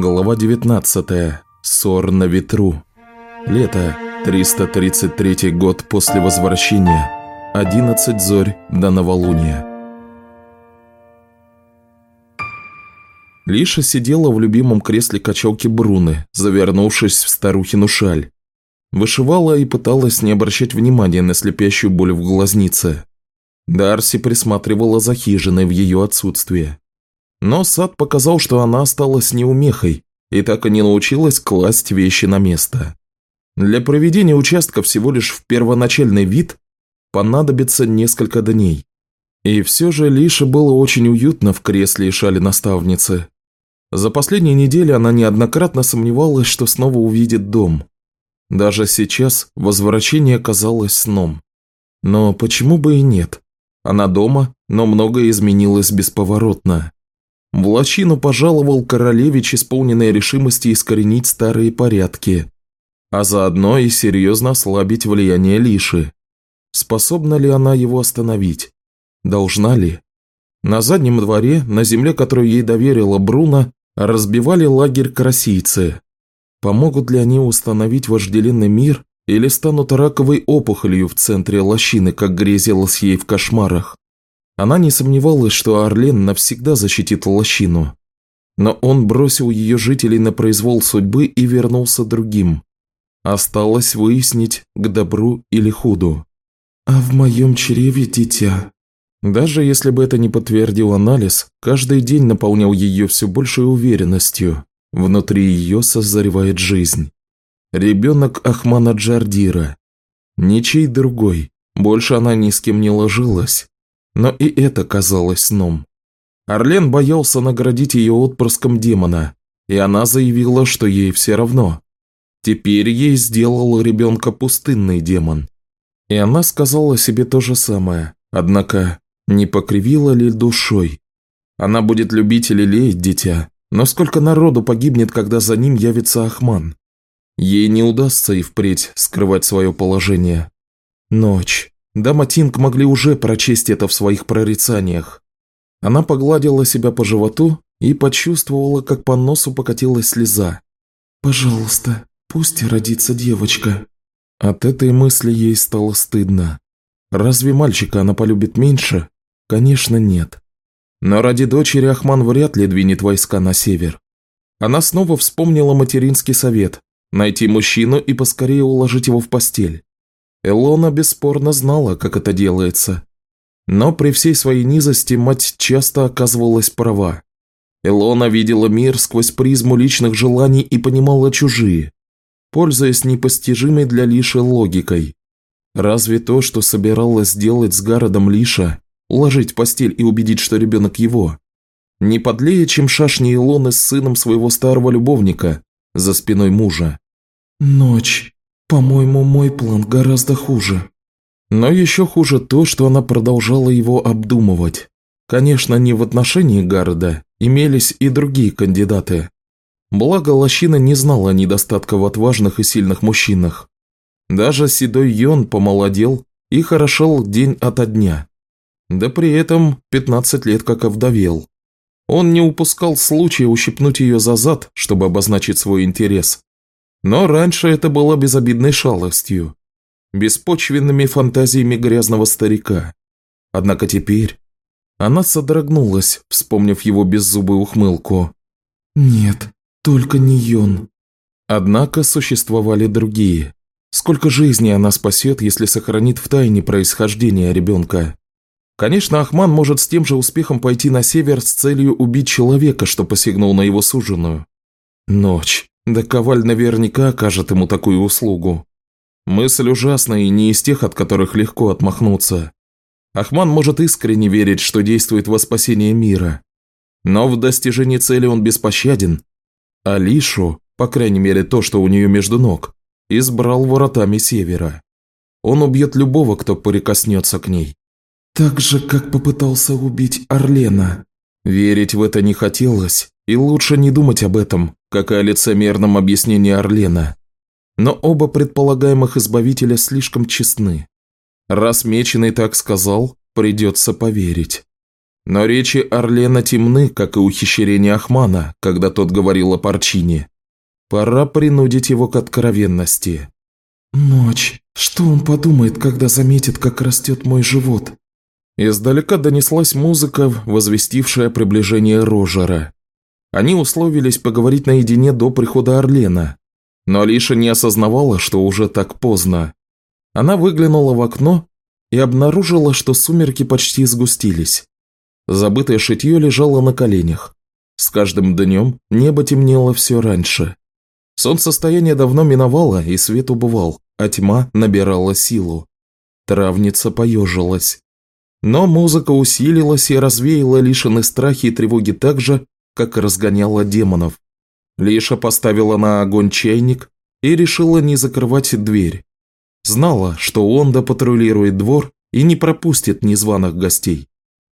Глава 19. Ссор на ветру. Лето. 333 год после возвращения. 11 зорь до новолуния. Лиша сидела в любимом кресле качалки Бруны, завернувшись в старухину шаль. Вышивала и пыталась не обращать внимания на слепящую боль в глазнице. Дарси присматривала за хижиной в ее отсутствие. Но сад показал, что она осталась неумехой и так и не научилась класть вещи на место. Для проведения участка всего лишь в первоначальный вид понадобится несколько дней. И все же Лише было очень уютно в кресле и шале наставницы. За последние недели она неоднократно сомневалась, что снова увидит дом. Даже сейчас возвращение казалось сном. Но почему бы и нет? Она дома, но многое изменилось бесповоротно. В лощину пожаловал королевич, исполненный решимости искоренить старые порядки, а заодно и серьезно ослабить влияние Лиши. Способна ли она его остановить? Должна ли? На заднем дворе, на земле, которую ей доверила Бруно, разбивали лагерь красийцы. Помогут ли они установить вожделенный мир или станут раковой опухолью в центре лощины, как грезилось ей в кошмарах? Она не сомневалась, что Орлен навсегда защитит лощину. Но он бросил ее жителей на произвол судьбы и вернулся другим. Осталось выяснить, к добру или худу. «А в моем чреве дитя». Даже если бы это не подтвердил анализ, каждый день наполнял ее все большей уверенностью. Внутри ее созревает жизнь. Ребенок Ахмана Джардира. Ничей другой. Больше она ни с кем не ложилась. Но и это казалось сном. Орлен боялся наградить ее отпрыском демона, и она заявила, что ей все равно. Теперь ей сделал ребенка пустынный демон. И она сказала себе то же самое, однако не покривила ли душой. Она будет любить и лелеять дитя, но сколько народу погибнет, когда за ним явится Ахман? Ей не удастся и впредь скрывать свое положение. Ночь. Дама Тинг могли уже прочесть это в своих прорицаниях. Она погладила себя по животу и почувствовала, как по носу покатилась слеза. «Пожалуйста, пусть родится девочка». От этой мысли ей стало стыдно. Разве мальчика она полюбит меньше? Конечно, нет. Но ради дочери Ахман вряд ли двинет войска на север. Она снова вспомнила материнский совет – найти мужчину и поскорее уложить его в постель. Элона бесспорно знала, как это делается. Но при всей своей низости мать часто оказывалась права. Элона видела мир сквозь призму личных желаний и понимала чужие, пользуясь непостижимой для Лиши логикой. Разве то, что собиралась сделать с городом Лиша, уложить в постель и убедить, что ребенок его, не подлее, чем шашни Илоны с сыном своего старого любовника за спиной мужа? «Ночь», по-моему, мой план гораздо хуже. Но еще хуже то, что она продолжала его обдумывать. Конечно, не в отношении Гарда, имелись и другие кандидаты. Благо, Лощина не знала недостатка в отважных и сильных мужчинах. Даже седой Йон помолодел и хорошел день ото дня. Да при этом 15 лет как овдовел. Он не упускал случая ущипнуть ее за зад, чтобы обозначить свой интерес. Но раньше это было безобидной шалостью, беспочвенными фантазиями грязного старика. Однако теперь она содрогнулась, вспомнив его беззубую ухмылку. «Нет, только не Йон». Однако существовали другие. Сколько жизней она спасет, если сохранит в тайне происхождение ребенка? Конечно, Ахман может с тем же успехом пойти на север с целью убить человека, что посягнул на его суженую. Ночь. Да Коваль наверняка окажет ему такую услугу. Мысль ужасная и не из тех, от которых легко отмахнуться. Ахман может искренне верить, что действует во спасение мира. Но в достижении цели он беспощаден. А Лишу, по крайней мере то, что у нее между ног, избрал воротами севера. Он убьет любого, кто прикоснется к ней. Так же, как попытался убить Орлена. Верить в это не хотелось, и лучше не думать об этом, как о лицемерном объяснении Орлена. Но оба предполагаемых избавителя слишком честны. Раз Меченый так сказал, придется поверить. Но речи Орлена темны, как и ухищрение Ахмана, когда тот говорил о Парчине. Пора принудить его к откровенности. «Ночь. Что он подумает, когда заметит, как растет мой живот?» Издалека донеслась музыка, возвестившая приближение Рожера. Они условились поговорить наедине до прихода Орлена, но Алиша не осознавала, что уже так поздно. Она выглянула в окно и обнаружила, что сумерки почти сгустились. Забытое шитье лежало на коленях. С каждым днем небо темнело все раньше. Солнцестояние давно миновало, и свет убывал, а тьма набирала силу. Травница поежилась. Но музыка усилилась и развеяла лишены страхи и тревоги так же, как разгоняла демонов. Лиша поставила на огонь чайник и решила не закрывать дверь. Знала, что Онда патрулирует двор и не пропустит незваных гостей.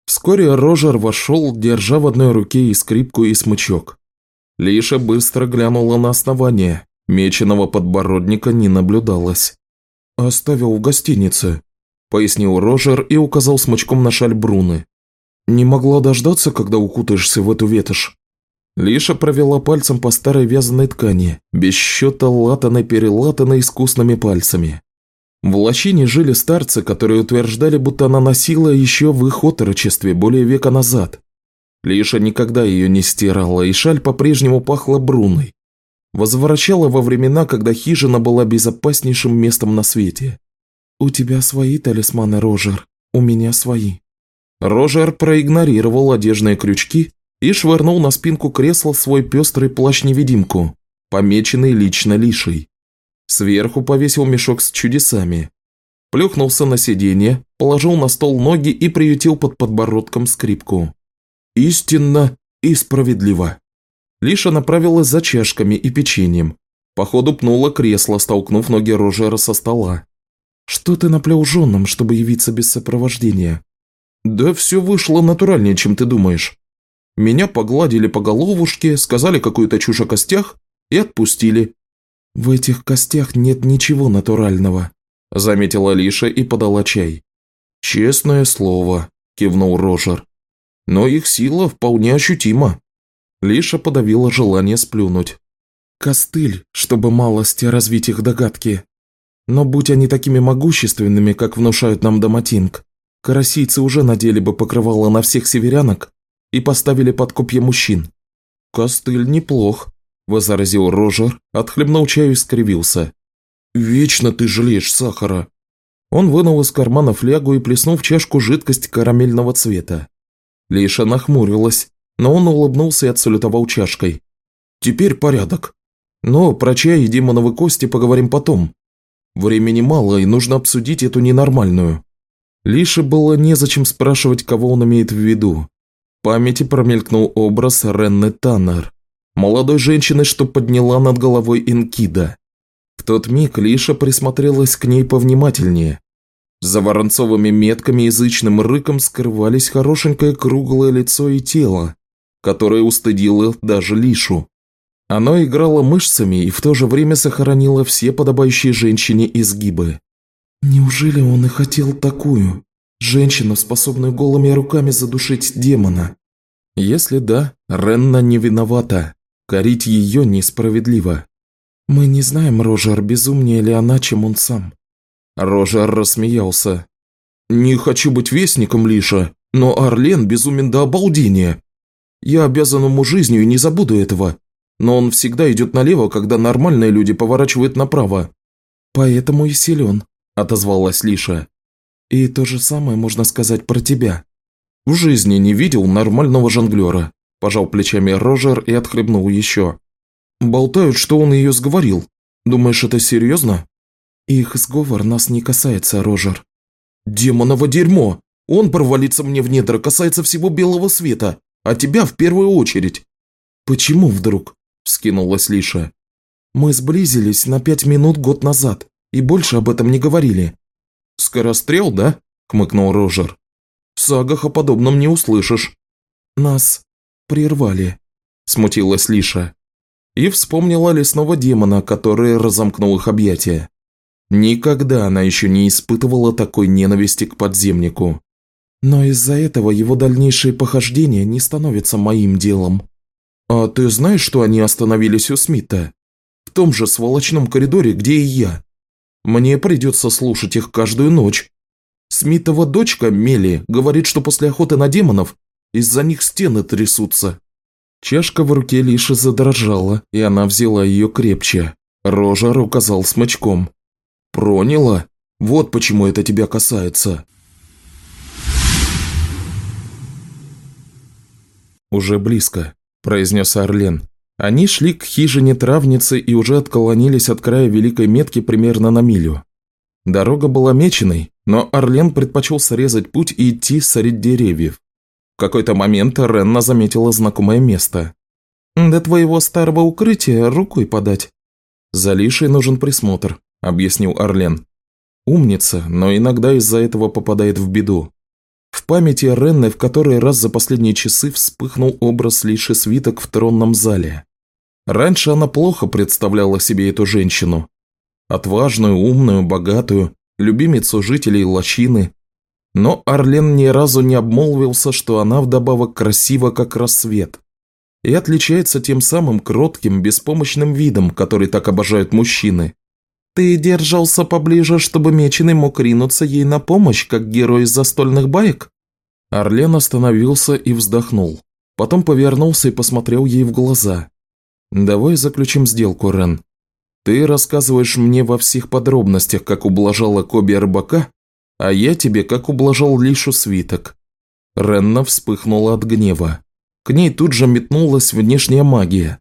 Вскоре Рожер вошел, держа в одной руке и скрипку, и смычок. Лиша быстро глянула на основание. Меченого подбородника не наблюдалось. «Оставил в гостинице», – пояснил Рожер и указал смычком на шаль Бруны. «Не могла дождаться, когда укутаешься в эту ветошь?» Лиша провела пальцем по старой вязаной ткани, без счета латаной-перелатанной искусными пальцами. В лощине жили старцы, которые утверждали, будто она носила еще в их отрочестве более века назад. Лиша никогда ее не стирала, и шаль по-прежнему пахла бруной. Возвращала во времена, когда хижина была безопаснейшим местом на свете. «У тебя свои талисманы, Рожер, у меня свои». Рожер проигнорировал одежные крючки и швырнул на спинку кресла свой пестрый плащ-невидимку, помеченный лично Лишей. Сверху повесил мешок с чудесами. Плюхнулся на сиденье, положил на стол ноги и приютил под подбородком скрипку. Истинно и справедливо. Лиша направилась за чашками и печеньем. Походу пнула кресло, столкнув ноги Рожера со стола. «Что ты наплел женам, чтобы явиться без сопровождения?» «Да все вышло натуральнее, чем ты думаешь. Меня погладили по головушке, сказали какую-то чушь о костях и отпустили. «В этих костях нет ничего натурального», – заметила Лиша и подала чай. «Честное слово», – кивнул Рожер. «Но их сила вполне ощутима». Лиша подавила желание сплюнуть. «Костыль, чтобы малости развить их догадки. Но будь они такими могущественными, как внушают нам Доматинг, карасийцы уже надели бы покрывало на всех северянок и поставили под копья мужчин. Костыль неплох, – возразил Рожер, отхлебнул чаю и скривился. «Вечно ты жалеешь сахара!» Он вынул из кармана флягу и плеснул в чашку жидкость карамельного цвета. Лиша нахмурилась, но он улыбнулся и отсалютовал чашкой. «Теперь порядок. Но про чай и демоновы кости поговорим потом. Времени мало, и нужно обсудить эту ненормальную». Лише было незачем спрашивать, кого он имеет в виду. В памяти промелькнул образ Ренны Таннер молодой женщины, что подняла над головой Инкида. В тот миг Лиша присмотрелась к ней повнимательнее. За воронцовыми метками и язычным рыком скрывались хорошенькое круглое лицо и тело, которое устыдило даже Лишу. Оно играло мышцами и в то же время сохранило все подобающие женщине изгибы. Неужели он и хотел такую? Женщину, способную голыми руками задушить демона? Если да, Ренна не виновата. Корить ее несправедливо. Мы не знаем, Рожер, безумнее ли она, чем он сам. Рожер рассмеялся. «Не хочу быть вестником, Лиша, но Орлен безумен до обалдения. Я обязан ему жизнью и не забуду этого. Но он всегда идет налево, когда нормальные люди поворачивают направо». «Поэтому и силен», – отозвалась Лиша. «И то же самое можно сказать про тебя». «В жизни не видел нормального жонглера. Пожал плечами Рожер и отхлебнул еще. Болтают, что он ее сговорил. Думаешь, это серьезно? Их сговор нас не касается, Рожер. Демоново дерьмо! Он провалится мне в недра касается всего белого света, а тебя в первую очередь. Почему вдруг? Вскинулась Лиша. Мы сблизились на пять минут год назад и больше об этом не говорили. Скорострел, да? Хмыкнул Рожер. В сагах о подобном не услышишь. Нас прервали», – смутилась Лиша. И вспомнила лесного демона, который разомкнул их объятия. Никогда она еще не испытывала такой ненависти к подземнику. Но из-за этого его дальнейшие похождения не становятся моим делом. А ты знаешь, что они остановились у Смита? В том же сволочном коридоре, где и я. Мне придется слушать их каждую ночь. Смитова дочка, Мели, говорит, что после охоты на демонов из-за них стены трясутся. Чашка в руке Лиши задрожала, и она взяла ее крепче. Рожар указал смычком. «Проняла? Вот почему это тебя касается». «Уже близко», – произнес Орлен. Они шли к хижине травницы и уже отклонились от края великой метки примерно на милю. Дорога была меченой, но Орлен предпочел срезать путь и идти среди деревьев. В какой-то момент Ренна заметила знакомое место. «До твоего старого укрытия рукой подать». «За Лишей нужен присмотр», – объяснил Орлен. «Умница, но иногда из-за этого попадает в беду». В памяти Ренны в который раз за последние часы вспыхнул образ Лиши свиток в тронном зале. Раньше она плохо представляла себе эту женщину. Отважную, умную, богатую, любимицу жителей лощины. Но Орлен ни разу не обмолвился, что она вдобавок красива, как рассвет и отличается тем самым кротким, беспомощным видом, который так обожают мужчины. «Ты держался поближе, чтобы Меченый мог ринуться ей на помощь, как герой из застольных баек?» Орлен остановился и вздохнул. Потом повернулся и посмотрел ей в глаза. «Давай заключим сделку, Рен. Ты рассказываешь мне во всех подробностях, как ублажала Коби рыбака, а я тебе, как ублажал Лишу свиток». Ренна вспыхнула от гнева. К ней тут же метнулась внешняя магия.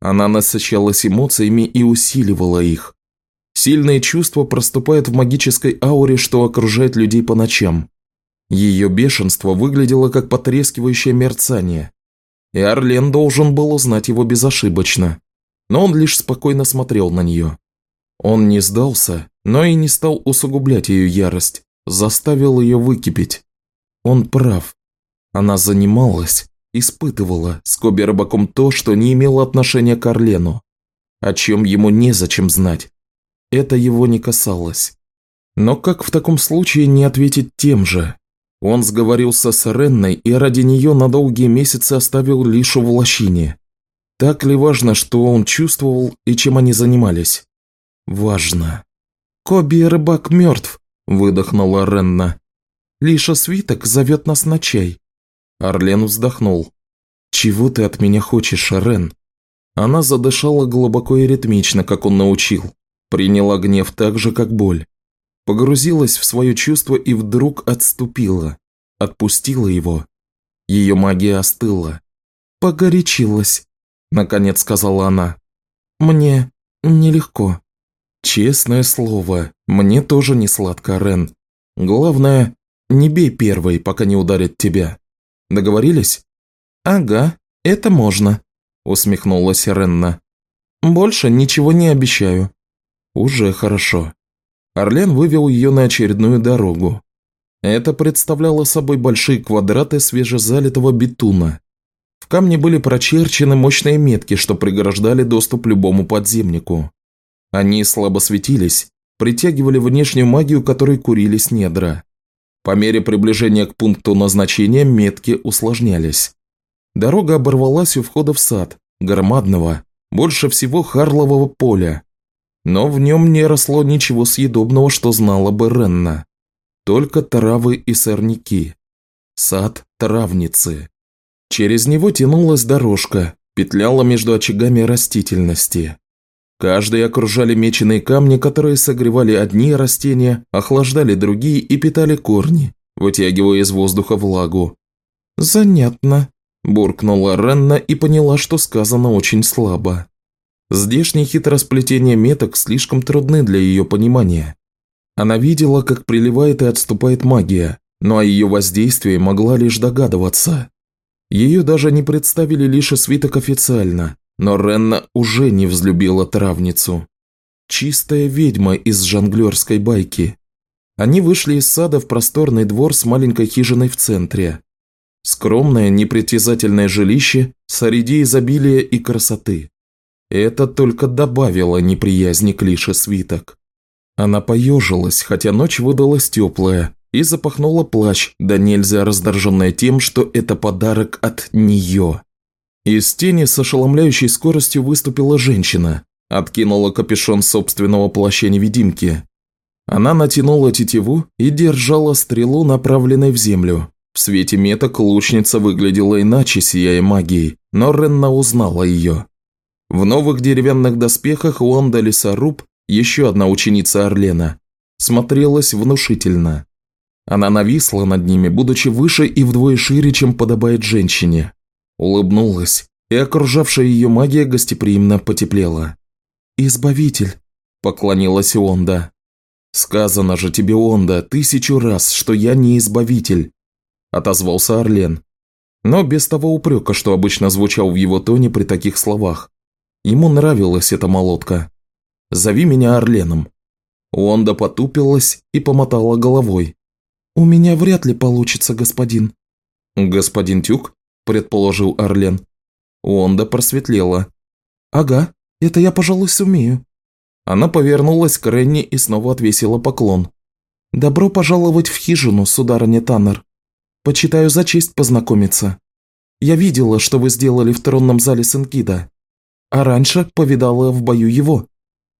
Она насыщалась эмоциями и усиливала их. Сильные чувства проступают в магической ауре, что окружает людей по ночам. Ее бешенство выглядело как потрескивающее мерцание. И Орлен должен был узнать его безошибочно. Но он лишь спокойно смотрел на нее. Он не сдался, но и не стал усугублять ее ярость, заставил ее выкипеть. Он прав. Она занималась, испытывала с Коби Рыбаком то, что не имело отношения к Орлену, о чем ему незачем знать. Это его не касалось. Но как в таком случае не ответить тем же? Он сговорился с Ренной и ради нее на долгие месяцы оставил Лишу в лощине. Так ли важно, что он чувствовал и чем они занимались? Важно. «Коби рыбак мертв», – выдохнула Ренна. «Лиша свиток зовет нас на чай. Орлен вздохнул. «Чего ты от меня хочешь, Рен?» Она задышала глубоко и ритмично, как он научил. Приняла гнев так же, как боль. Погрузилась в свое чувство и вдруг отступила. Отпустила его. Ее магия остыла. «Погорячилась», – наконец сказала она. «Мне нелегко». «Честное слово, мне тоже не сладко, Рен. Главное, не бей первой, пока не ударит тебя». Договорились?» «Ага, это можно», – усмехнулась Ренна. «Больше ничего не обещаю». «Уже хорошо». Орлен вывел ее на очередную дорогу. Это представляло собой большие квадраты свежезалитого битуна. В камне были прочерчены мощные метки, что преграждали доступ любому подземнику. Они слабо светились, притягивали внешнюю магию, которой курились недра. По мере приближения к пункту назначения метки усложнялись. Дорога оборвалась у входа в сад, громадного, больше всего харлового поля. Но в нем не росло ничего съедобного, что знала бы Ренна. Только травы и сорняки. Сад травницы. Через него тянулась дорожка, петляла между очагами растительности. Каждый окружали меченые камни, которые согревали одни растения, охлаждали другие и питали корни, вытягивая из воздуха влагу. «Занятно», – буркнула Ренна и поняла, что сказано очень слабо. Здешние хитросплетения меток слишком трудны для ее понимания. Она видела, как приливает и отступает магия, но о ее воздействии могла лишь догадываться. Ее даже не представили лишь свиток официально, но Ренна уже не взлюбила травницу. Чистая ведьма из жонглерской байки. Они вышли из сада в просторный двор с маленькой хижиной в центре. Скромное, непритязательное жилище среди изобилия и красоты. Это только добавило неприязни к Лише свиток. Она поежилась, хотя ночь выдалась теплая, и запахнула плащ, да нельзя раздраженная тем, что это подарок от нее. Из тени с ошеломляющей скоростью выступила женщина, откинула капюшон собственного плаща-невидимки. Она натянула тетиву и держала стрелу, направленной в землю. В свете меток лучница выглядела иначе, сияя магией, но Ренна узнала ее. В новых деревянных доспехах Уонда Лесоруб, еще одна ученица Орлена, смотрелась внушительно. Она нависла над ними, будучи выше и вдвое шире, чем подобает женщине. Улыбнулась, и окружавшая ее магия гостеприимно потеплела. «Избавитель», – поклонилась Онда. «Сказано же тебе, Онда, тысячу раз, что я не избавитель», – отозвался Орлен. Но без того упрека, что обычно звучал в его тоне при таких словах. Ему нравилась эта молотка. «Зови меня Орленом». Онда потупилась и помотала головой. «У меня вряд ли получится, господин». «Господин Тюк?» – предположил Орлен. Онда просветлела. «Ага, это я, пожалуй, сумею». Она повернулась к Ренни и снова отвесила поклон. «Добро пожаловать в хижину, сударыня Таннер. Почитаю за честь познакомиться. Я видела, что вы сделали в тронном зале Сенкида, а раньше повидала в бою его.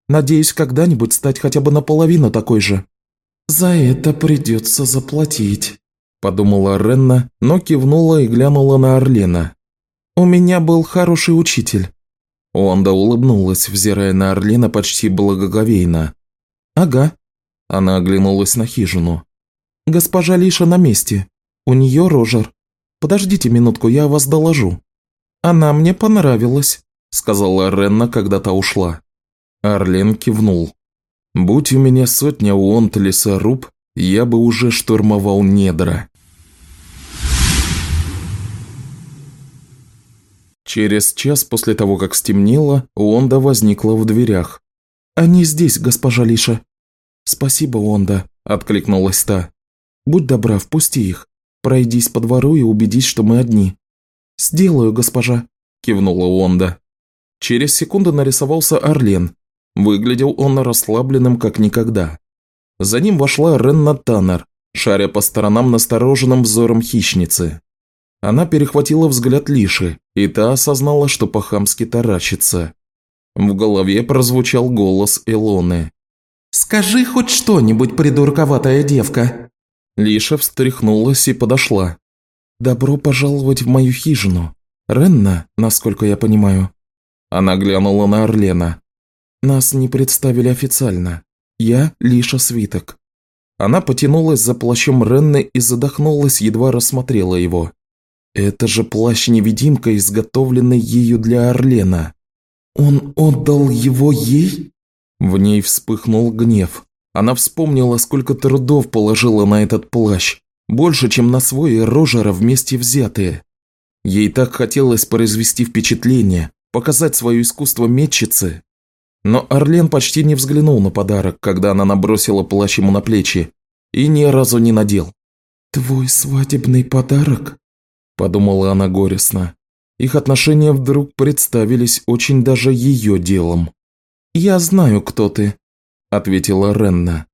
Надеюсь, когда-нибудь стать хотя бы наполовину такой же». «За это придется заплатить», – подумала Ренна, но кивнула и глянула на Орлена. «У меня был хороший учитель». Онда улыбнулась, взирая на Орлена почти благоговейно. «Ага». Она оглянулась на хижину. «Госпожа Лиша на месте. У нее Рожер. Подождите минутку, я вас доложу». «Она мне понравилась», – сказала Ренна, когда та ушла. Орлен кивнул. Будь у меня сотня уонт лесоруб, я бы уже штурмовал недра. Через час после того, как стемнело, Уонда возникла в дверях. «Они здесь, госпожа Лиша». «Спасибо, Уонда», – откликнулась та. «Будь добра, впусти их. Пройдись по двору и убедись, что мы одни». «Сделаю, госпожа», – кивнула Уонда. Через секунду нарисовался Орлен, Выглядел он расслабленным как никогда. За ним вошла Ренна Таннер, шаря по сторонам настороженным взором хищницы. Она перехватила взгляд Лиши, и та осознала, что по-хамски таращится. В голове прозвучал голос Элоны. «Скажи хоть что-нибудь, придурковатая девка!» Лиша встряхнулась и подошла. «Добро пожаловать в мою хижину. Ренна, насколько я понимаю». Она глянула на Орлена. Нас не представили официально. Я Лиша Свиток». Она потянулась за плащом Ренны и задохнулась, едва рассмотрела его. «Это же плащ-невидимка, изготовленный ею для Орлена. Он отдал его ей?» В ней вспыхнул гнев. Она вспомнила, сколько трудов положила на этот плащ. Больше, чем на свой и Рожера вместе взятые. Ей так хотелось произвести впечатление, показать свое искусство метчицы, но Орлен почти не взглянул на подарок, когда она набросила плащ ему на плечи, и ни разу не надел. «Твой свадебный подарок?» – подумала она горестно. Их отношения вдруг представились очень даже ее делом. «Я знаю, кто ты», – ответила Ренна.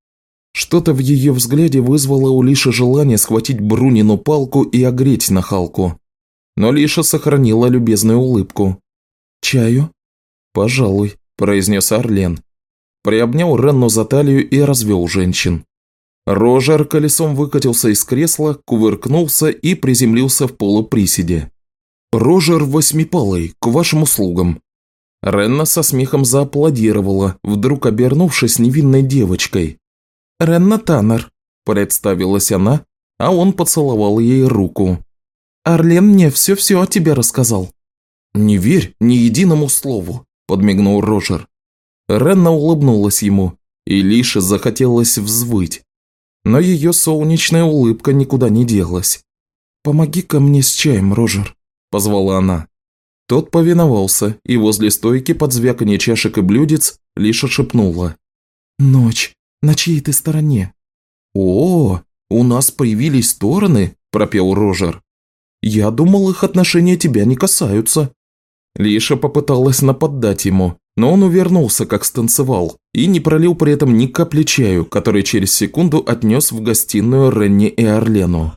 Что-то в ее взгляде вызвало у Лиши желание схватить Брунину палку и огреть нахалку. Но Лиша сохранила любезную улыбку. «Чаю?» «Пожалуй», произнес Орлен. Приобнял Ренну за талию и развел женщин. Рожер колесом выкатился из кресла, кувыркнулся и приземлился в полуприседе. «Рожер Восьмипалый, к вашим услугам!» Ренна со смехом зааплодировала, вдруг обернувшись невинной девочкой. «Ренна Таннер», – представилась она, а он поцеловал ей руку. «Орлен мне все-все о тебе рассказал». «Не верь ни единому слову подмигнул Рожер. Ренна улыбнулась ему, и Лише захотелось взвыть. Но ее солнечная улыбка никуда не делась. «Помоги-ка мне с чаем, Рожер», – позвала она. Тот повиновался, и возле стойки под звяканье чашек и блюдец Лиша шепнула. «Ночь. На чьей ты стороне?» «О, у нас появились стороны», – пропел Рожер. «Я думал, их отношения тебя не касаются». Лиша попыталась нападать ему, но он увернулся, как станцевал, и не пролил при этом ни капли чаю, который через секунду отнес в гостиную Ренни и Орлену.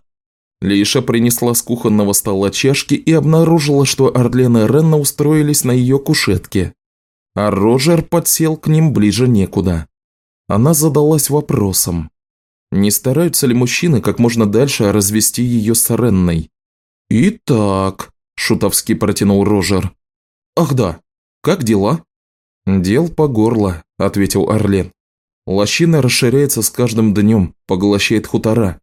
Лиша принесла с кухонного стола чашки и обнаружила, что Орлен и Ренна устроились на ее кушетке, а Рожер подсел к ним ближе некуда. Она задалась вопросом, не стараются ли мужчины как можно дальше развести ее с Ренной? «Итак», – шутовски протянул Рожер. «Ах да, как дела?» «Дел по горло», – ответил Орлен. «Лощина расширяется с каждым днем, поглощает хутора.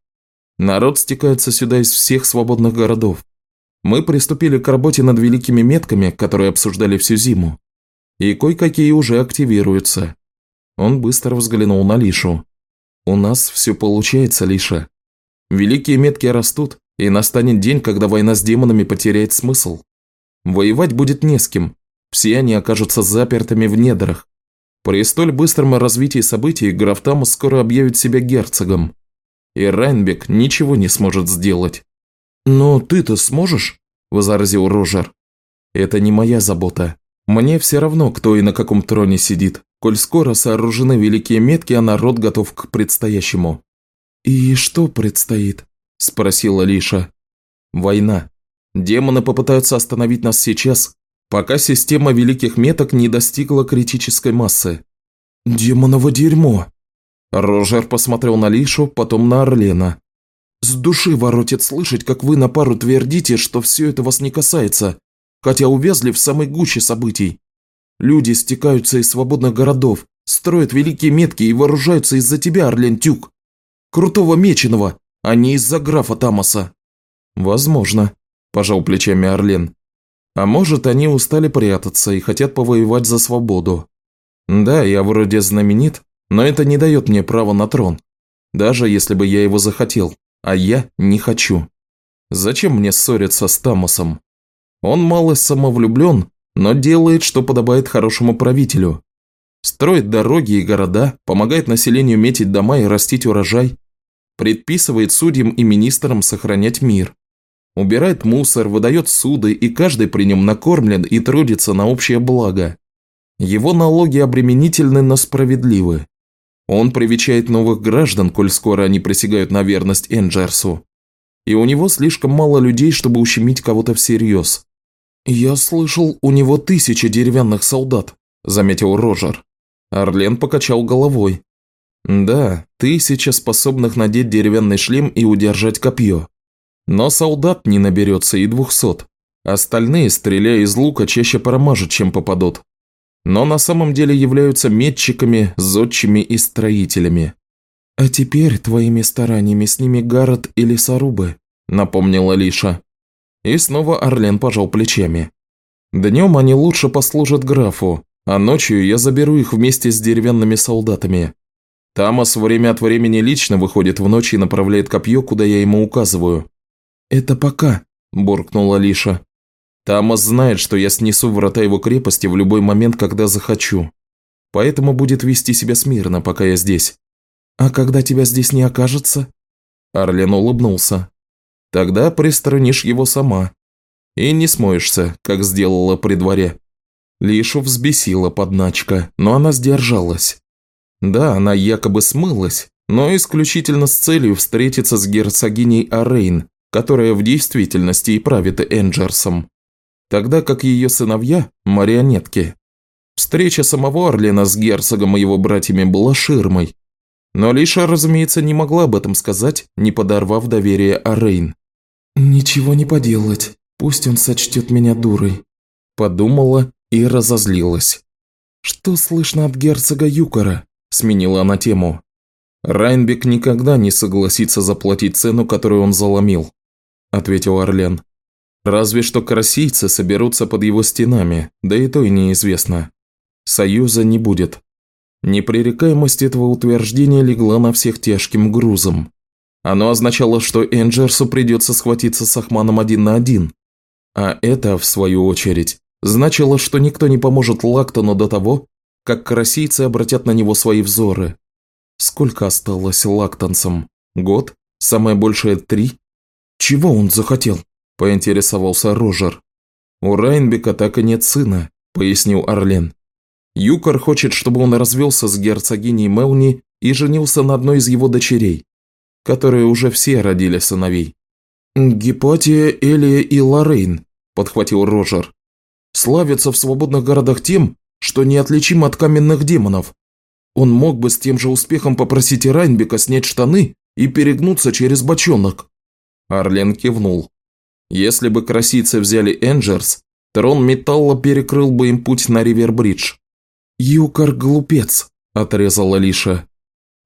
Народ стекается сюда из всех свободных городов. Мы приступили к работе над великими метками, которые обсуждали всю зиму. И кое-какие уже активируются». Он быстро взглянул на Лишу. У нас все получается, Лиша. Великие метки растут, и настанет день, когда война с демонами потеряет смысл. Воевать будет не с кем, все они окажутся запертыми в недрах. При столь быстром развитии событий граф Тамас скоро объявит себя герцогом. И Райнбек ничего не сможет сделать. «Но ты-то сможешь?» – возразил Рожер. «Это не моя забота. Мне все равно, кто и на каком троне сидит коль скоро сооружены великие метки, а народ готов к предстоящему. «И что предстоит?» – спросила Лиша. «Война. Демоны попытаются остановить нас сейчас, пока система великих меток не достигла критической массы». «Демоново дерьмо!» Рожер посмотрел на Лишу, потом на Орлена. «С души воротит слышать, как вы на пару твердите, что все это вас не касается, хотя увязли в самой гуще событий. Люди стекаются из свободных городов, строят великие метки и вооружаются из-за тебя, Орлен Тюк. Крутого Меченого, а не из-за графа Тамаса». «Возможно», – пожал плечами Орлен. «А может, они устали прятаться и хотят повоевать за свободу. Да, я вроде знаменит, но это не дает мне права на трон, даже если бы я его захотел, а я не хочу. Зачем мне ссориться с Тамасом? Он мало самовлюблен, но делает, что подобает хорошему правителю. Строит дороги и города, помогает населению метить дома и растить урожай, предписывает судьям и министрам сохранять мир, убирает мусор, выдает суды, и каждый при нем накормлен и трудится на общее благо. Его налоги обременительны, но справедливы. Он привечает новых граждан, коль скоро они присягают на верность Энджерсу. И у него слишком мало людей, чтобы ущемить кого-то всерьез. «Я слышал, у него тысяча деревянных солдат», – заметил Рожер. Орлен покачал головой. «Да, тысяча способных надеть деревянный шлем и удержать копье. Но солдат не наберется и двухсот. Остальные, стреляя из лука, чаще промажут, чем попадут. Но на самом деле являются метчиками, зодчими и строителями. «А теперь твоими стараниями с ними Гаррет и лесорубы», – напомнила Лиша. И снова Орлен пожал плечами. Днем они лучше послужат графу, а ночью я заберу их вместе с деревянными солдатами. Тамас время от времени лично выходит в ночь и направляет копье, куда я ему указываю. «Это пока», – буркнула Лиша. «Тамас знает, что я снесу врата его крепости в любой момент, когда захочу. Поэтому будет вести себя смирно, пока я здесь». «А когда тебя здесь не окажется?» Орлен улыбнулся. Тогда пристранишь его сама. И не смоешься, как сделала при дворе. Лишу взбесила подначка, но она сдержалась. Да, она якобы смылась, но исключительно с целью встретиться с герцогиней Арейн, которая в действительности и правит Энджерсом. Тогда как ее сыновья – марионетки. Встреча самого Орлена с герцогом и его братьями была ширмой. Но Лиша, разумеется, не могла об этом сказать, не подорвав доверие Арейн. «Ничего не поделать, пусть он сочтет меня дурой», – подумала и разозлилась. «Что слышно от герцога Юкора?» – сменила она тему. «Райнбек никогда не согласится заплатить цену, которую он заломил», – ответил Орлен. «Разве что красийцы соберутся под его стенами, да и то и неизвестно. Союза не будет». Непререкаемость этого утверждения легла на всех тяжким грузом. Оно означало, что Энджерсу придется схватиться с Ахманом один на один. А это, в свою очередь, значило, что никто не поможет Лактону до того, как карасийцы обратят на него свои взоры. Сколько осталось лактонцам? Год? Самое большее три? Чего он захотел? Поинтересовался Рожер. У Райнбека так и нет сына, пояснил Орлен. Юкар хочет, чтобы он развелся с герцогиней Мелни и женился на одной из его дочерей, которые уже все родили сыновей. «Гепатия, Элия и Лоррейн», – подхватил Рожер. «Славятся в свободных городах тем, что неотличим от каменных демонов. Он мог бы с тем же успехом попросить Райнбека снять штаны и перегнуться через бочонок». Арлен кивнул. Если бы красицы взяли Энджерс, трон металла перекрыл бы им путь на Ривербридж. «Юкар глупец», – отрезала Лиша.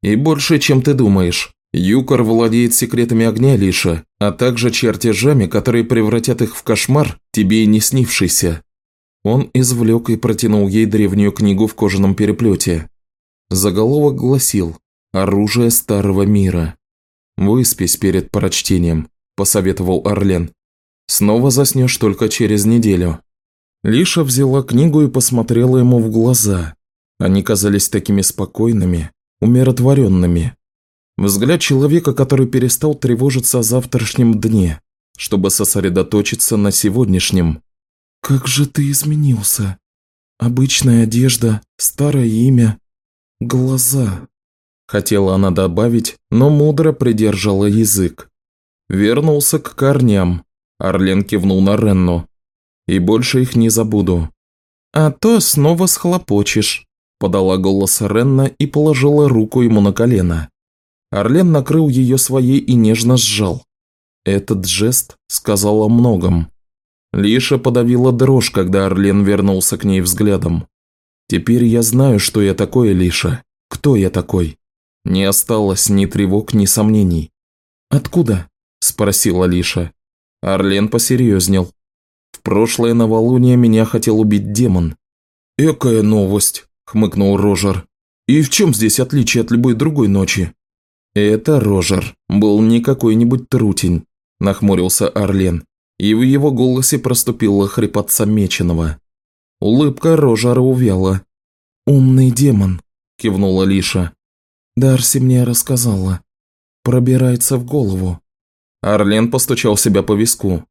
«И больше, чем ты думаешь. Юкар владеет секретами огня, Лиша, а также чертежами, которые превратят их в кошмар, тебе и не снившийся». Он извлек и протянул ей древнюю книгу в кожаном переплете. Заголовок гласил «Оружие старого мира». «Выспись перед прочтением», – посоветовал Орлен. «Снова заснешь только через неделю». Лиша взяла книгу и посмотрела ему в глаза. Они казались такими спокойными, умиротворенными. Взгляд человека, который перестал тревожиться о завтрашнем дне, чтобы сосредоточиться на сегодняшнем. «Как же ты изменился? Обычная одежда, старое имя, глаза». Хотела она добавить, но мудро придержала язык. Вернулся к корням. Орлен кивнул на Ренну и больше их не забуду. А то снова схлопочешь», – подала голос Ренна и положила руку ему на колено. Орлен накрыл ее своей и нежно сжал. Этот жест сказал о многом. Лиша подавила дрожь, когда Орлен вернулся к ней взглядом. «Теперь я знаю, что я такое, Лиша. Кто я такой?» Не осталось ни тревог, ни сомнений. «Откуда?» – спросила Лиша. Орлен посерьезнел прошлое новолуние меня хотел убить демон». «Экая новость», – хмыкнул Рожер. «И в чем здесь отличие от любой другой ночи?» «Это Рожер, был не какой-нибудь трутень», – нахмурился Орлен, и в его голосе проступила хрипотца меченого. Улыбка Рожера увяла. «Умный демон», – кивнула Лиша. «Дарси мне рассказала. Пробирается в голову». Орлен постучал себя по виску.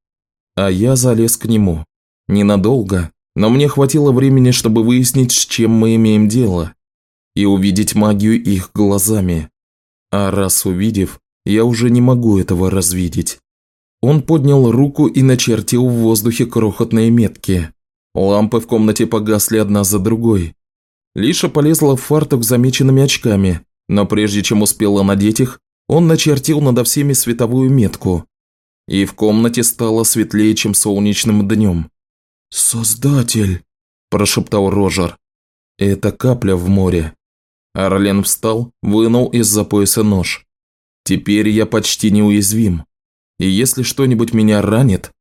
А я залез к нему. Ненадолго, но мне хватило времени, чтобы выяснить, с чем мы имеем дело, и увидеть магию их глазами. А раз увидев, я уже не могу этого развидеть. Он поднял руку и начертил в воздухе крохотные метки. Лампы в комнате погасли одна за другой. Лиша полезла в фартук замеченными очками, но прежде чем успела надеть их, он начертил надо всеми световую метку, и в комнате стало светлее, чем солнечным днем. «Создатель!» – прошептал Рожер. «Это капля в море». Орлен встал, вынул из-за пояса нож. «Теперь я почти неуязвим. И если что-нибудь меня ранит...»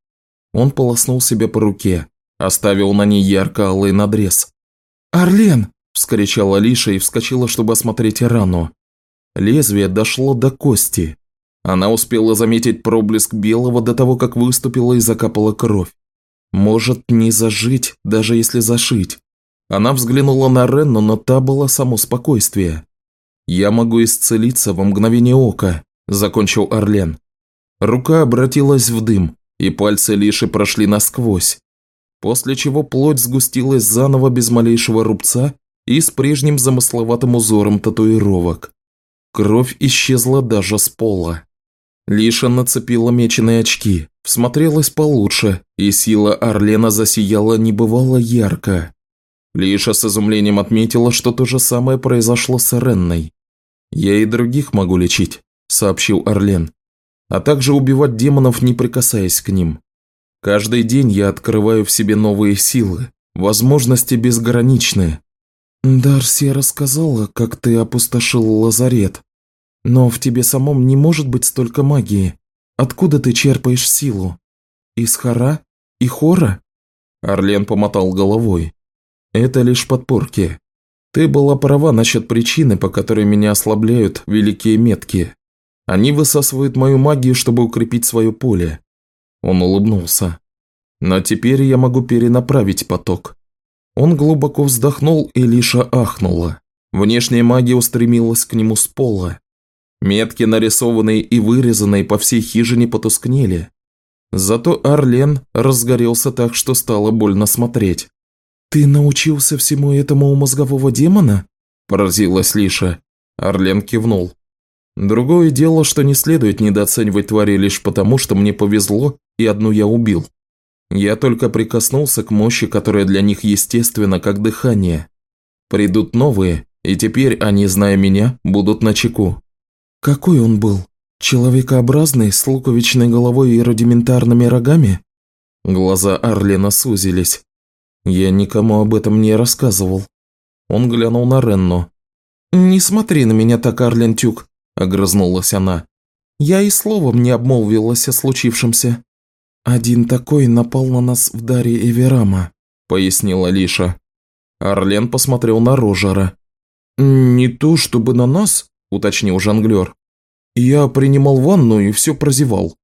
Он полоснул себя по руке, оставил на ней ярко-алый надрез. «Орлен!» – вскричала Алиша и вскочила, чтобы осмотреть рану. Лезвие дошло до кости, она успела заметить проблеск белого до того, как выступила и закапала кровь. Может не зажить, даже если зашить. Она взглянула на Ренну, но та была само спокойствие. «Я могу исцелиться во мгновение ока», – закончил Орлен. Рука обратилась в дым, и пальцы Лиши прошли насквозь. После чего плоть сгустилась заново без малейшего рубца и с прежним замысловатым узором татуировок. Кровь исчезла даже с пола. Лиша нацепила меченые очки, всмотрелась получше, и сила Орлена засияла небывало ярко. Лиша с изумлением отметила, что то же самое произошло с Ренной. «Я и других могу лечить», – сообщил Орлен, «а также убивать демонов, не прикасаясь к ним. Каждый день я открываю в себе новые силы, возможности безграничны». «Дарси рассказала, как ты опустошил лазарет», но в тебе самом не может быть столько магии. Откуда ты черпаешь силу? Из хора? И хора?» Орлен помотал головой. «Это лишь подпорки. Ты была права насчет причины, по которой меня ослабляют великие метки. Они высасывают мою магию, чтобы укрепить свое поле». Он улыбнулся. «Но теперь я могу перенаправить поток». Он глубоко вздохнул, и Лиша ахнула. Внешняя магия устремилась к нему с пола, Метки, нарисованные и вырезанные по всей хижине, потускнели. Зато Орлен разгорелся так, что стало больно смотреть. «Ты научился всему этому у мозгового демона?» – поразилась Лиша. Орлен кивнул. «Другое дело, что не следует недооценивать твари лишь потому, что мне повезло, и одну я убил. Я только прикоснулся к мощи, которая для них естественна, как дыхание. Придут новые, и теперь они, зная меня, будут на чеку. Какой он был? Человекообразный, с луковичной головой и рудиментарными рогами? Глаза Арлина сузились. Я никому об этом не рассказывал. Он глянул на Ренну. «Не смотри на меня так, Арлен Тюк», – огрызнулась она. «Я и словом не обмолвилась о случившемся». «Один такой напал на нас в Даре Эверама», – пояснила Лиша. Арлен посмотрел на Рожера. «Не то чтобы на нас», – уточнил жонглер. «Я принимал ванну и все прозевал».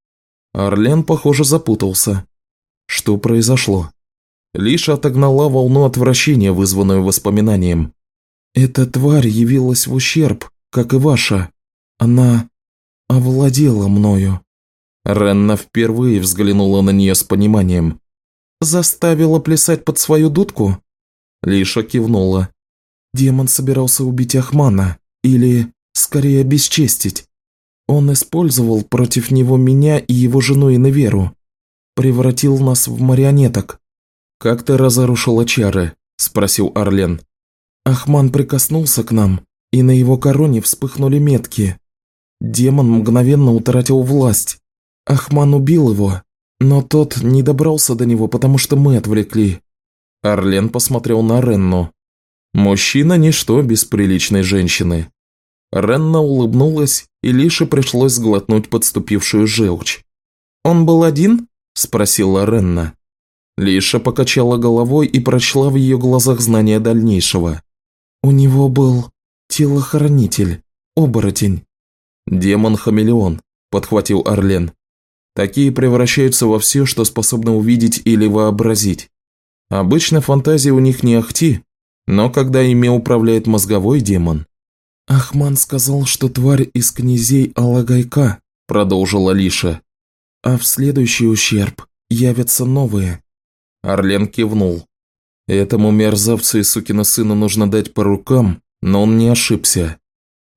Арлен, похоже, запутался. Что произошло? Лиша отогнала волну отвращения, вызванную воспоминанием. «Эта тварь явилась в ущерб, как и ваша. Она овладела мною». Ренна впервые взглянула на нее с пониманием. «Заставила плясать под свою дудку?» Лиша кивнула. «Демон собирался убить Ахмана, или, скорее, обесчестить. Он использовал против него меня и его жену Иневеру. Превратил нас в марионеток». «Как ты разрушила чары?» – спросил Орлен. Ахман прикоснулся к нам, и на его короне вспыхнули метки. Демон мгновенно утратил власть. Ахман убил его, но тот не добрался до него, потому что мы отвлекли. Орлен посмотрел на Ренну. Мужчина – ничто без приличной женщины. Ренна улыбнулась, и Лише пришлось сглотнуть подступившую желчь. «Он был один?» – спросила Ренна. Лиша покачала головой и прочла в ее глазах знания дальнейшего. «У него был телохранитель, оборотень». «Демон-хамелеон», – подхватил Орлен. «Такие превращаются во все, что способны увидеть или вообразить. Обычно фантазия у них не ахти, но когда ими управляет мозговой демон...» «Ахман сказал, что тварь из князей Алагайка», – продолжила Лиша. «А в следующий ущерб явятся новые». Орлен кивнул. Этому мерзавцу и сукина сыну нужно дать по рукам, но он не ошибся.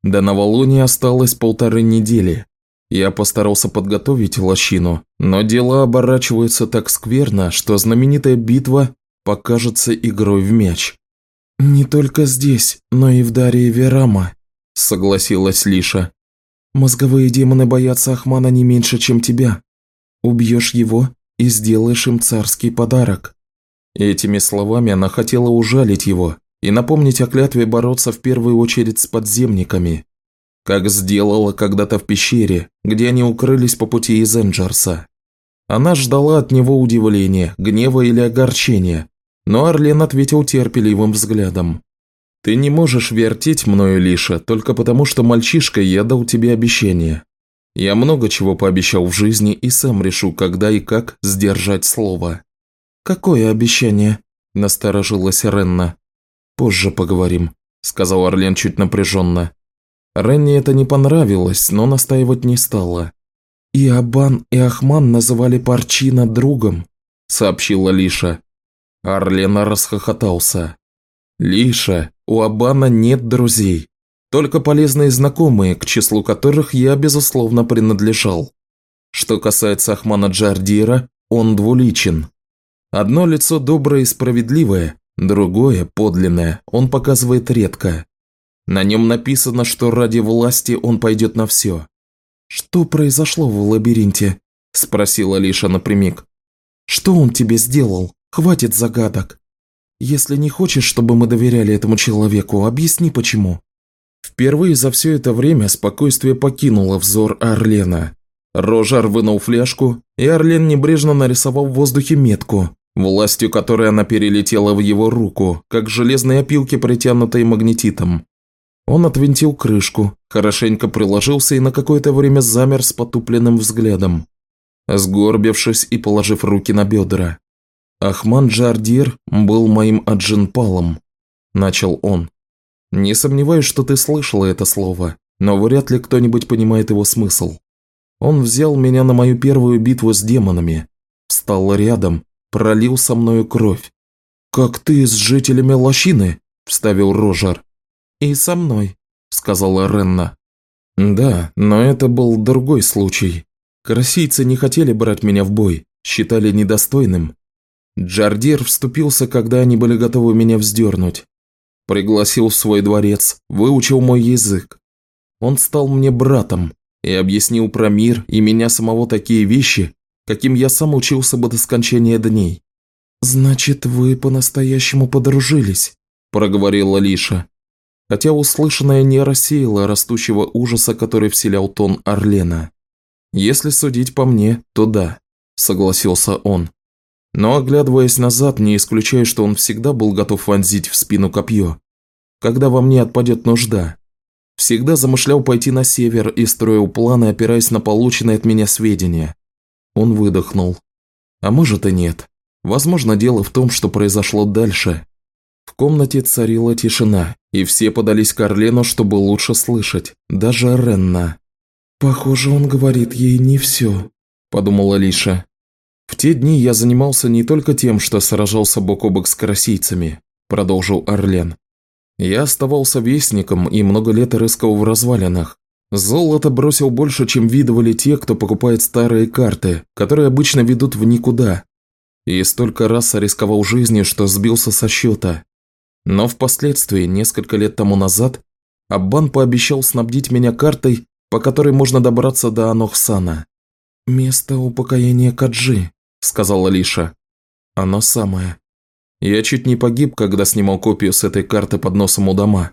До новолуния осталось полторы недели. Я постарался подготовить лощину, но дела оборачиваются так скверно, что знаменитая битва покажется игрой в мяч. «Не только здесь, но и в Дарии Верама», – согласилась Лиша. «Мозговые демоны боятся Ахмана не меньше, чем тебя. Убьешь его и сделаешь им царский подарок». Этими словами она хотела ужалить его и напомнить о клятве бороться в первую очередь с подземниками, как сделала когда-то в пещере, где они укрылись по пути из Энджерса. Она ждала от него удивления, гнева или огорчения, но Арлен ответил терпеливым взглядом. «Ты не можешь вертеть мною, Лиша, только потому, что мальчишкой я дал тебе обещание. Я много чего пообещал в жизни и сам решу, когда и как сдержать слово». «Какое обещание?» – насторожилась Ренна. «Позже поговорим», – сказал Орлен чуть напряженно. Ренне это не понравилось, но настаивать не стала. «И Абан, и Ахман называли Парчина другом», – сообщила Лиша. Арлена расхохотался. «Лиша, у Абана нет друзей, только полезные знакомые, к числу которых я, безусловно, принадлежал. Что касается Ахмана Джардира, он двуличен. Одно лицо доброе и справедливое, другое, подлинное, он показывает редко. На нем написано, что ради власти он пойдет на все. «Что произошло в лабиринте?» – спросила Лиша напрямик. «Что он тебе сделал? Хватит загадок. Если не хочешь, чтобы мы доверяли этому человеку, объясни почему». Впервые за все это время спокойствие покинуло взор Орлена. Рожар вынул фляжку, и Орлен небрежно нарисовал в воздухе метку, властью которой она перелетела в его руку, как железные опилки, притянутые магнетитом. Он отвинтил крышку, хорошенько приложился и на какое-то время замер с потупленным взглядом, сгорбившись и положив руки на бедра. «Ахман Джардир был моим аджинпалом», – начал он. «Не сомневаюсь, что ты слышала это слово, но вряд ли кто-нибудь понимает его смысл. Он взял меня на мою первую битву с демонами, встал рядом, пролил со мною кровь. «Как ты с жителями лощины?» – вставил Рожер. «И со мной», – сказала Ренна. «Да, но это был другой случай. Карасийцы не хотели брать меня в бой, считали недостойным. Джардир вступился, когда они были готовы меня вздернуть. Пригласил в свой дворец, выучил мой язык. Он стал мне братом и объяснил про мир и меня самого такие вещи, каким я сам учился бы до скончания дней. «Значит, вы по-настоящему подружились», – проговорила Лиша. Хотя услышанное не рассеяло растущего ужаса, который вселял тон Орлена. «Если судить по мне, то да», – согласился он. Но оглядываясь назад, не исключаю, что он всегда был готов вонзить в спину копье, когда во мне отпадет нужда. Всегда замышлял пойти на север и строил планы, опираясь на полученные от меня сведения. Он выдохнул. А может и нет. Возможно, дело в том, что произошло дальше. В комнате царила тишина, и все подались к Орлену, чтобы лучше слышать, даже Ренна. «Похоже, он говорит ей не все», – подумала Лиша. «В те дни я занимался не только тем, что сражался бок о бок с карасийцами», – продолжил Орлен. «Я оставался вестником и много лет рыскал в развалинах. Золото бросил больше, чем видывали те, кто покупает старые карты, которые обычно ведут в никуда. И столько раз рисковал жизнью, что сбился со счета. Но впоследствии, несколько лет тому назад, Аббан пообещал снабдить меня картой, по которой можно добраться до Анохсана. «Место упокоения Каджи», – сказала Лиша. «Оно самое. Я чуть не погиб, когда снимал копию с этой карты под носом у дома.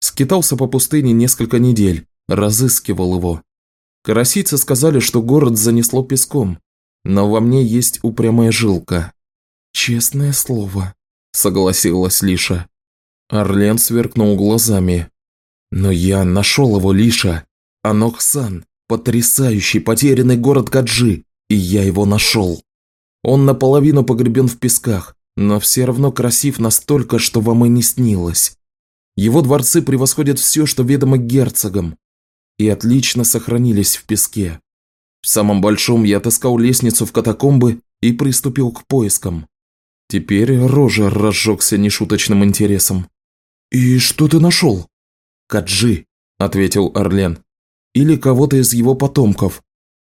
Скитался по пустыне несколько недель, разыскивал его. Карасийцы сказали, что город занесло песком, но во мне есть упрямая жилка». «Честное слово», – согласилась Лиша. Орлен сверкнул глазами. «Но я нашел его, Лиша. Анохсан, потрясающий потерянный город Каджи, и я его нашел». Он наполовину погребен в песках, но все равно красив настолько, что вам и не снилось. Его дворцы превосходят все, что ведомо герцогам, и отлично сохранились в песке. В самом большом я отыскал лестницу в катакомбы и приступил к поискам. Теперь Рожер разжегся нешуточным интересом. «И что ты нашел?» «Каджи», – ответил Орлен. «Или кого-то из его потомков.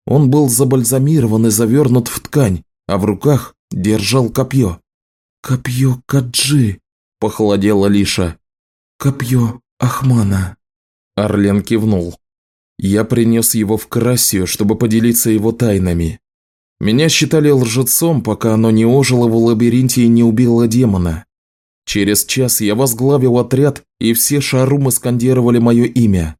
Он был забальзамирован и завернут в ткань, а в руках держал копье. «Копье Каджи», – похолодела Лиша. «Копье Ахмана». Орлен кивнул. Я принес его в Красию, чтобы поделиться его тайнами. Меня считали лжецом, пока оно не ожило в лабиринте и не убило демона. Через час я возглавил отряд, и все шарумы скандировали мое имя.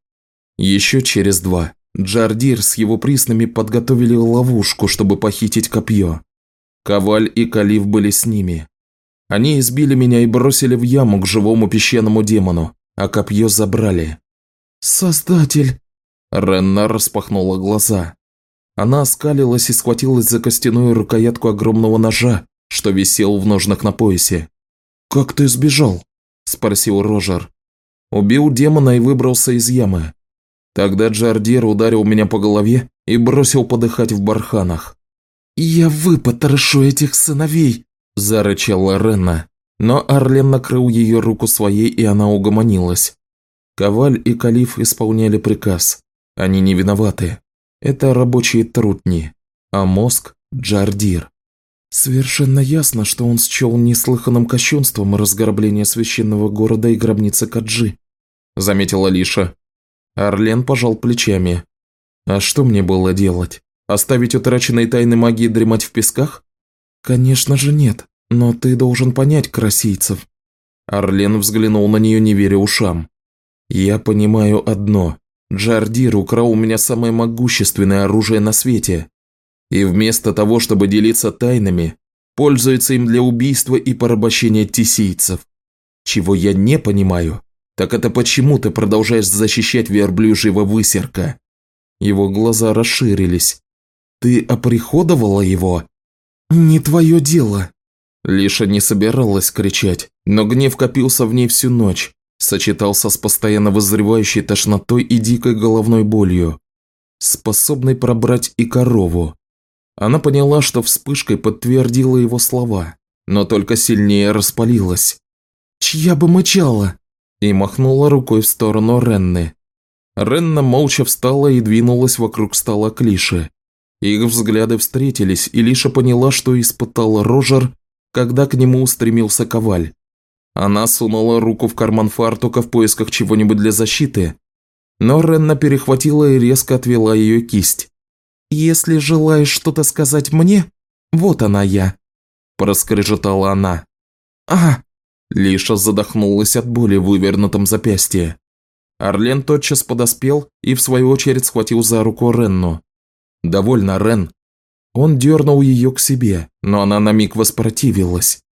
Еще через два Джардир с его приснами подготовили ловушку, чтобы похитить копье. Коваль и Калиф были с ними. Они избили меня и бросили в яму к живому песчаному демону, а копье забрали. «Создатель!» Ренна распахнула глаза. Она оскалилась и схватилась за костяную рукоятку огромного ножа, что висел в ножнах на поясе. «Как ты сбежал?» – спросил Рожер. Убил демона и выбрался из ямы. Тогда Джардир ударил меня по голове и бросил подыхать в барханах. «Я выпотрошу этих сыновей!» – зарычала Ренна. Но Арлен накрыл ее руку своей, и она угомонилась. Коваль и Калиф исполняли приказ. Они не виноваты. Это рабочие трутни, а мозг – Джардир. Совершенно ясно, что он счел неслыханным кощунством разграбление священного города и гробницы Каджи, заметила Лиша. Орлен пожал плечами. А что мне было делать? Оставить утраченные тайны магии дремать в песках? Конечно же нет, но ты должен понять красийцев. Орлен взглянул на нее, не веря ушам. Я понимаю одно. Джардир украл у меня самое могущественное оружие на свете. И вместо того, чтобы делиться тайнами, пользуется им для убийства и порабощения тисийцев. Чего я не понимаю, так это почему ты продолжаешь защищать верблюжьего высерка? Его глаза расширились. Ты оприходовала его? Не твое дело. Лиша не собиралась кричать, но гнев копился в ней всю ночь, сочетался с постоянно вызревающей тошнотой и дикой головной болью, способной пробрать и корову. Она поняла, что вспышкой подтвердила его слова, но только сильнее распалилась. «Чья бы мычала?» и махнула рукой в сторону Ренны. Ренна молча встала и двинулась вокруг стола Клиши. Их взгляды встретились, и Лиша поняла, что испытал Рожер, когда к нему устремился Коваль. Она сунула руку в карман фартука в поисках чего-нибудь для защиты, но Ренна перехватила и резко отвела ее кисть. «Если желаешь что-то сказать мне, вот она я», – проскрежетала она. «А!» Лиша задохнулась от боли в вывернутом запястье. Орлен тотчас подоспел и в свою очередь схватил за руку Ренну. «Довольно, Рен». Он дернул ее к себе, но она на миг воспротивилась.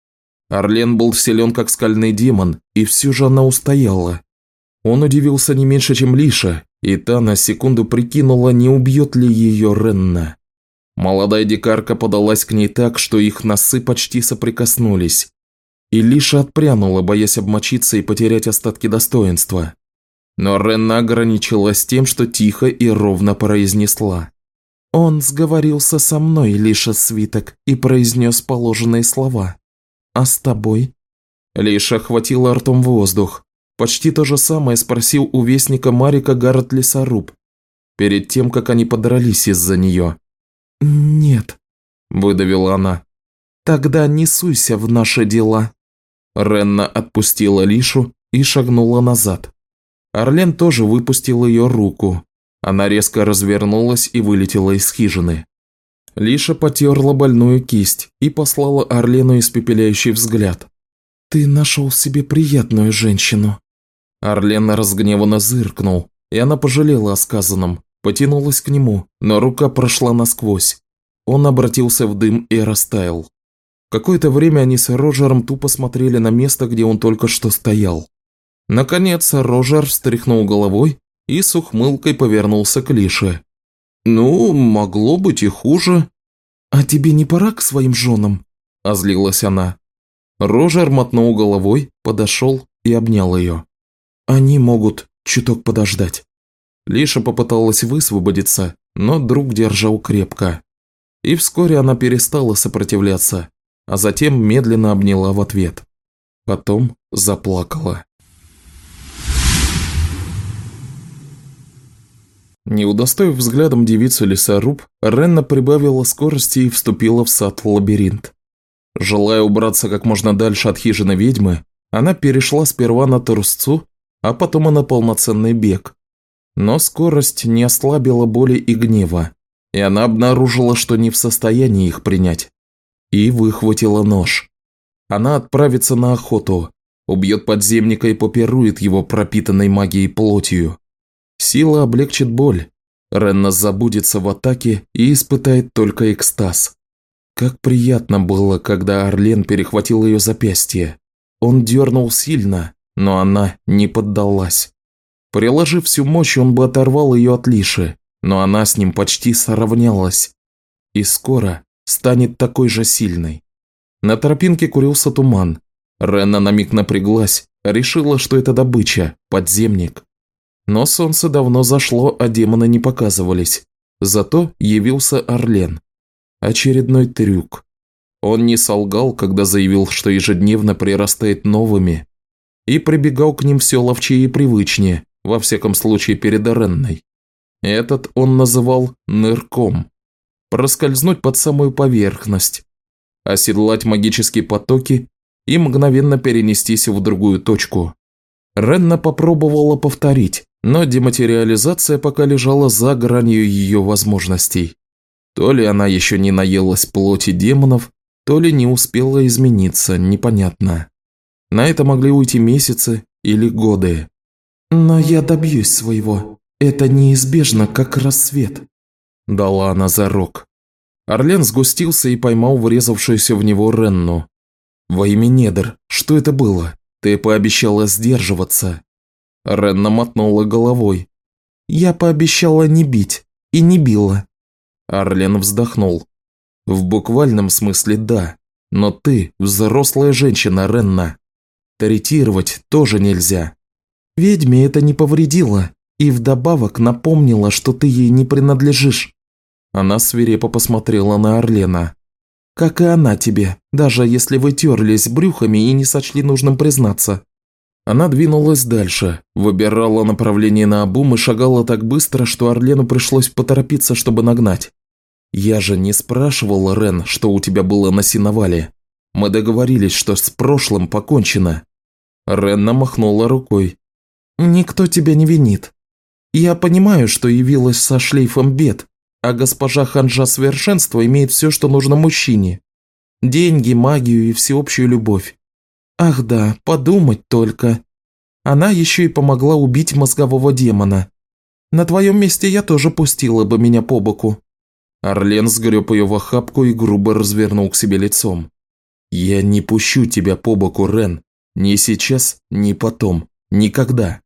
Орлен был силен, как скальный демон, и все же она устояла. Он удивился не меньше, чем Лиша, и та на секунду прикинула, не убьет ли ее Ренна. Молодая дикарка подалась к ней так, что их носы почти соприкоснулись. И Лиша отпрянула, боясь обмочиться и потерять остатки достоинства. Но Ренна ограничилась тем, что тихо и ровно произнесла. «Он сговорился со мной, Лиша Свиток, и произнес положенные слова. А с тобой?» Лиша хватила ртом воздух. Почти то же самое спросил у вестника Марика Гаррет Лесоруб, перед тем, как они подрались из-за нее. «Нет», – выдавила она. «Тогда не суйся в наши дела». Ренна отпустила Лишу и шагнула назад. Орлен тоже выпустил ее руку. Она резко развернулась и вылетела из хижины. Лиша потерла больную кисть и послала Орлену испепеляющий взгляд. «Ты нашел себе приятную женщину». Орлен разгневанно зыркнул, и она пожалела о сказанном, потянулась к нему, но рука прошла насквозь. Он обратился в дым и растаял. Какое-то время они с Роджером тупо смотрели на место, где он только что стоял. Наконец Рожер встряхнул головой и с ухмылкой повернулся к Лише. «Ну, могло быть и хуже». «А тебе не пора к своим женам?» – озлилась она. Рожер мотнул головой, подошел и обнял ее. «Они могут чуток подождать». Лиша попыталась высвободиться, но друг держал крепко. И вскоре она перестала сопротивляться, а затем медленно обняла в ответ. Потом заплакала. Не удостоив взглядом девицу лесоруб, Ренна прибавила скорости и вступила в сад-лабиринт. Желая убраться как можно дальше от хижины ведьмы, она перешла сперва на трусцу, а потом и на полноценный бег. Но скорость не ослабила боли и гнева, и она обнаружила, что не в состоянии их принять. И выхватила нож. Она отправится на охоту, убьет подземника и попирует его пропитанной магией плотью. Сила облегчит боль. Ренна забудется в атаке и испытает только экстаз. Как приятно было, когда Орлен перехватил ее запястье. Он дернул сильно, но она не поддалась. Приложив всю мощь, он бы оторвал ее от Лиши, но она с ним почти сравнялась. И скоро станет такой же сильной. На тропинке курился туман. Ренна на миг напряглась, решила, что это добыча, подземник. Но солнце давно зашло, а демоны не показывались. Зато явился Орлен. Очередной трюк. Он не солгал, когда заявил, что ежедневно прирастает новыми, и прибегал к ним все ловчее и привычнее, во всяком случае перед Оренной. Этот он называл нырком. Проскользнуть под самую поверхность, оседлать магические потоки и мгновенно перенестись в другую точку. Ренна попробовала повторить, но дематериализация пока лежала за гранью ее возможностей. То ли она еще не наелась плоти демонов, то ли не успела измениться, непонятно. На это могли уйти месяцы или годы. «Но я добьюсь своего. Это неизбежно, как рассвет», – дала она зарок. Орлен сгустился и поймал врезавшуюся в него Ренну. «Во имя недр, что это было? Ты пообещала сдерживаться». Ренна мотнула головой. «Я пообещала не бить. И не била». Арлен вздохнул. «В буквальном смысле да. Но ты взрослая женщина, Ренна. Третировать тоже нельзя. Ведьме это не повредило. И вдобавок напомнила, что ты ей не принадлежишь». Она свирепо посмотрела на Орлена. Как и она тебе, даже если вы терлись брюхами и не сочли нужным признаться. Она двинулась дальше, выбирала направление на обум и шагала так быстро, что Орлену пришлось поторопиться, чтобы нагнать. «Я же не спрашивал, Рен, что у тебя было на сеновале. Мы договорились, что с прошлым покончено». Ренна махнула рукой. «Никто тебя не винит. Я понимаю, что явилась со шлейфом бед, а госпожа Ханжа Совершенства имеет все, что нужно мужчине. Деньги, магию и всеобщую любовь. Ах да, подумать только. Она еще и помогла убить мозгового демона. На твоем месте я тоже пустила бы меня по боку». Орлен сгреб ее в охапку и грубо развернул к себе лицом. «Я не пущу тебя по боку, Рен. Ни сейчас, ни потом. Никогда.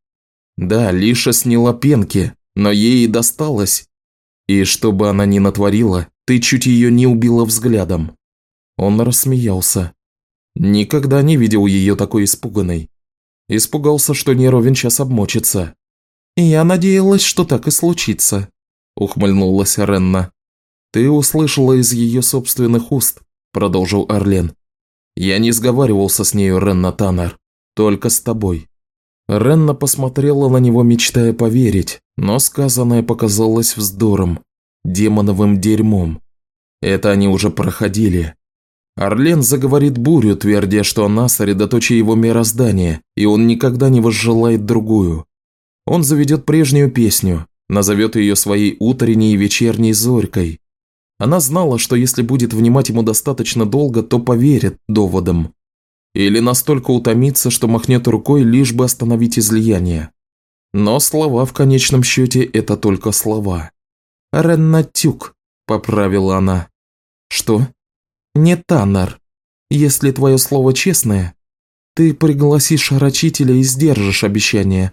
Да, Лиша сняла пенки, но ей и досталось. И что бы она ни натворила, ты чуть ее не убила взглядом». Он рассмеялся. Никогда не видел ее такой испуганной. Испугался, что Неровин сейчас обмочится. «Я надеялась, что так и случится», – ухмыльнулась Ренна. «Ты услышала из ее собственных уст», – продолжил Орлен. «Я не сговаривался с нею, Ренна Таннер, только с тобой». Ренна посмотрела на него, мечтая поверить, но сказанное показалось вздором, демоновым дерьмом. Это они уже проходили. Орлен заговорит бурю, твердя, что она средоточие его мироздания, и он никогда не возжелает другую. Он заведет прежнюю песню, назовет ее своей утренней и вечерней зорькой. Она знала, что если будет внимать ему достаточно долго, то поверит доводам. Или настолько утомится, что махнет рукой, лишь бы остановить излияние. Но слова в конечном счете – это только слова. «Реннатюк», – поправила она. «Что?» Не Таннер. Если твое слово честное, ты пригласишь рачителя и сдержишь обещание.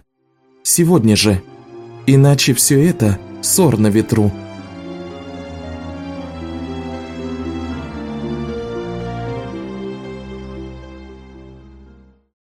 Сегодня же. Иначе все это ссор на ветру».